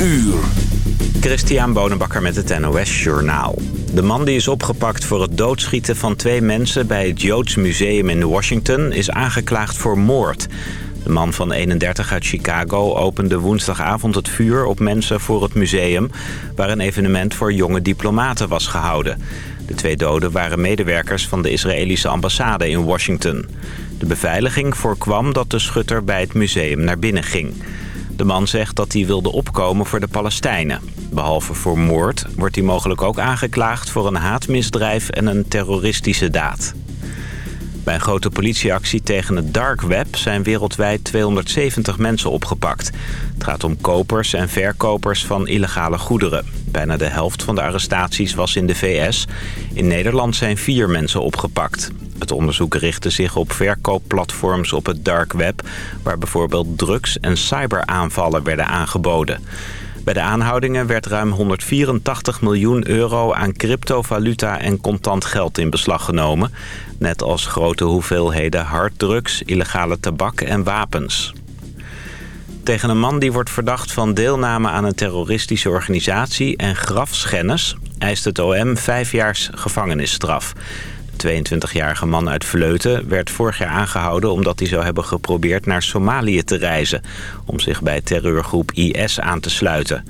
uur. Christian Bonenbakker met het NOS Journaal. De man die is opgepakt voor het doodschieten van twee mensen... bij het Joods Museum in Washington is aangeklaagd voor moord. De man van 31 uit Chicago opende woensdagavond het vuur op mensen voor het museum... waar een evenement voor jonge diplomaten was gehouden. De twee doden waren medewerkers van de Israëlische ambassade in Washington. De beveiliging voorkwam dat de schutter bij het museum naar binnen ging. De man zegt dat hij wilde opkomen voor de Palestijnen. Behalve voor moord wordt hij mogelijk ook aangeklaagd voor een haatmisdrijf en een terroristische daad. Bij een grote politieactie tegen het dark web zijn wereldwijd 270 mensen opgepakt. Het gaat om kopers en verkopers van illegale goederen. Bijna de helft van de arrestaties was in de VS. In Nederland zijn vier mensen opgepakt. Het onderzoek richtte zich op verkoopplatforms op het dark web... waar bijvoorbeeld drugs- en cyberaanvallen werden aangeboden. Bij de aanhoudingen werd ruim 184 miljoen euro aan cryptovaluta en contant geld in beslag genomen. Net als grote hoeveelheden harddrugs, illegale tabak en wapens. Tegen een man die wordt verdacht van deelname aan een terroristische organisatie en grafschennis... eist het OM vijf jaar gevangenisstraf. 22-jarige man uit Vleuten werd vorig jaar aangehouden... omdat hij zou hebben geprobeerd naar Somalië te reizen... om zich bij terreurgroep IS aan te sluiten.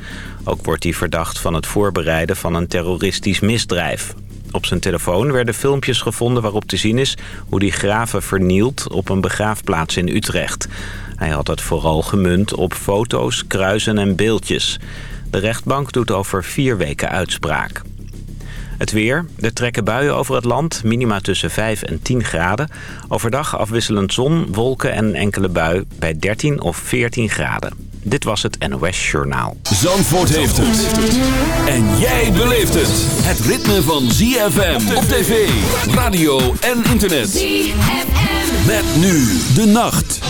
Ook wordt hij verdacht van het voorbereiden van een terroristisch misdrijf. Op zijn telefoon werden filmpjes gevonden waarop te zien is... hoe hij graven vernielt op een begraafplaats in Utrecht. Hij had het vooral gemunt op foto's, kruisen en beeldjes. De rechtbank doet over vier weken uitspraak. Het weer. Er trekken buien over het land. Minima tussen 5 en 10 graden. Overdag afwisselend zon, wolken en enkele bui bij 13 of 14 graden. Dit was het NOS Journaal. Zandvoort heeft het. En jij beleeft het. Het ritme van ZFM op tv, radio en internet. ZFM. Met nu de nacht.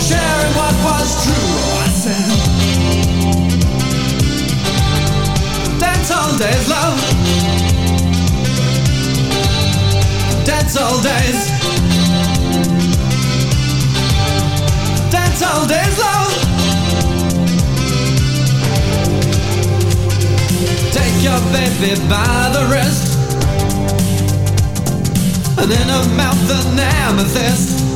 sharing what was true. Love. Love. Take your baby by the wrist. And in her mouth an amethyst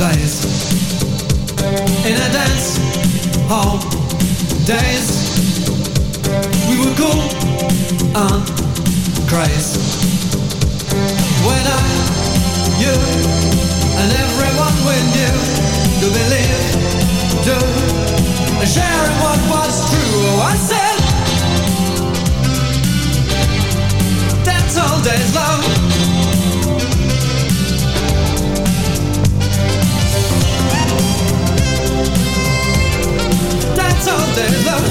days In a dance hall days We were cool and crazy When I, you and everyone we knew To believe, to share what was true I said Dance hall days long. Zonder. day.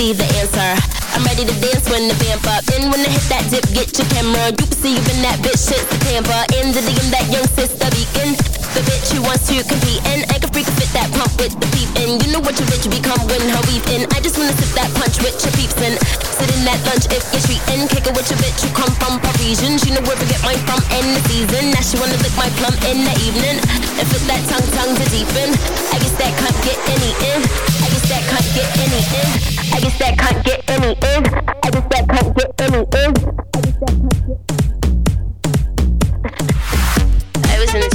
Be the answer. I'm ready to dance when the vamp up. Then when I hit that dip, get your camera. You can see you that bitch shit, the Tampa. In the DM, that young sister beacon. The bitch who wants to compete and I can freak fit that pump with the peep in. You know what your bitch become when her in. I just wanna sip that punch with your peeps in. Sit in that lunch if you're treating. Kick it with your bitch who come from Parisian. She know where to get mine from in the season. Now she wanna lick my plum in the evening. And fit that tongue, tongue to deepen. I guess that can't get any in. I guess that can't get any in. I guess that can't get any in. I just that can't get any in.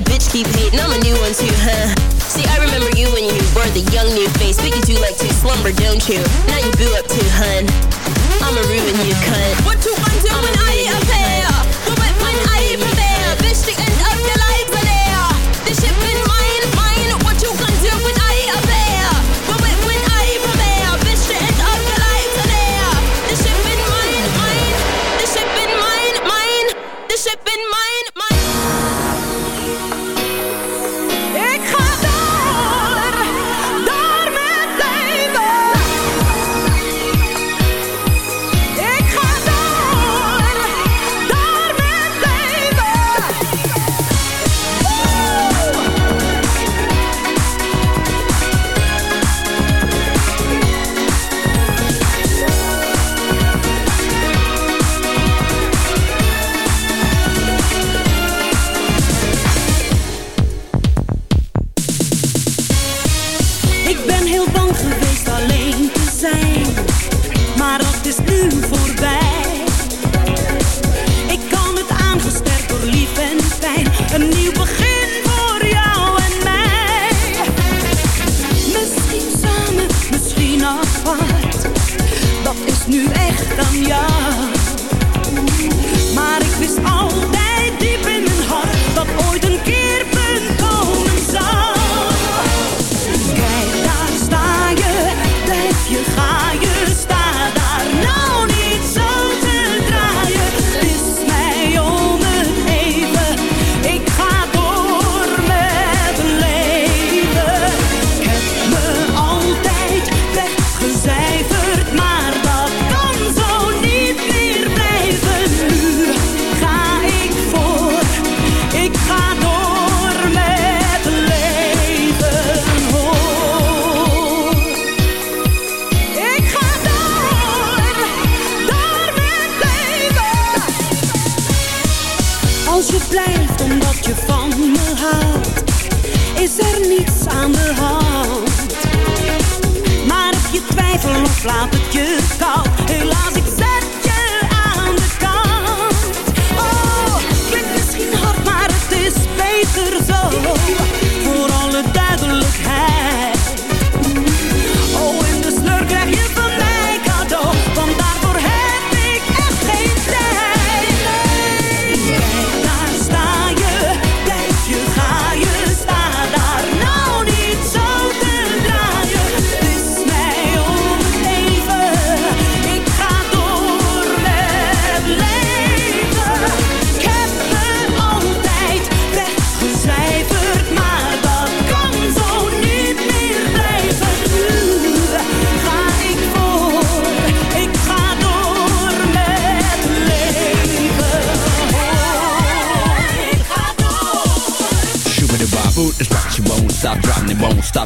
Your bitch keep hating. I'm a new one too, huh? See, I remember you when you were the young new face, but you do like to slumber, don't you? Now you boo up too, hun. I'ma ruin you, cunt.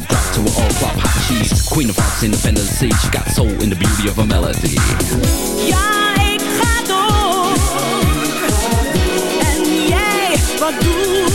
Dropping, it won't stop drop to her all flop hot. She's queen of hearts, independency. She got soul in the beauty of a melody. Ja, ik ga door. En jij, wat doe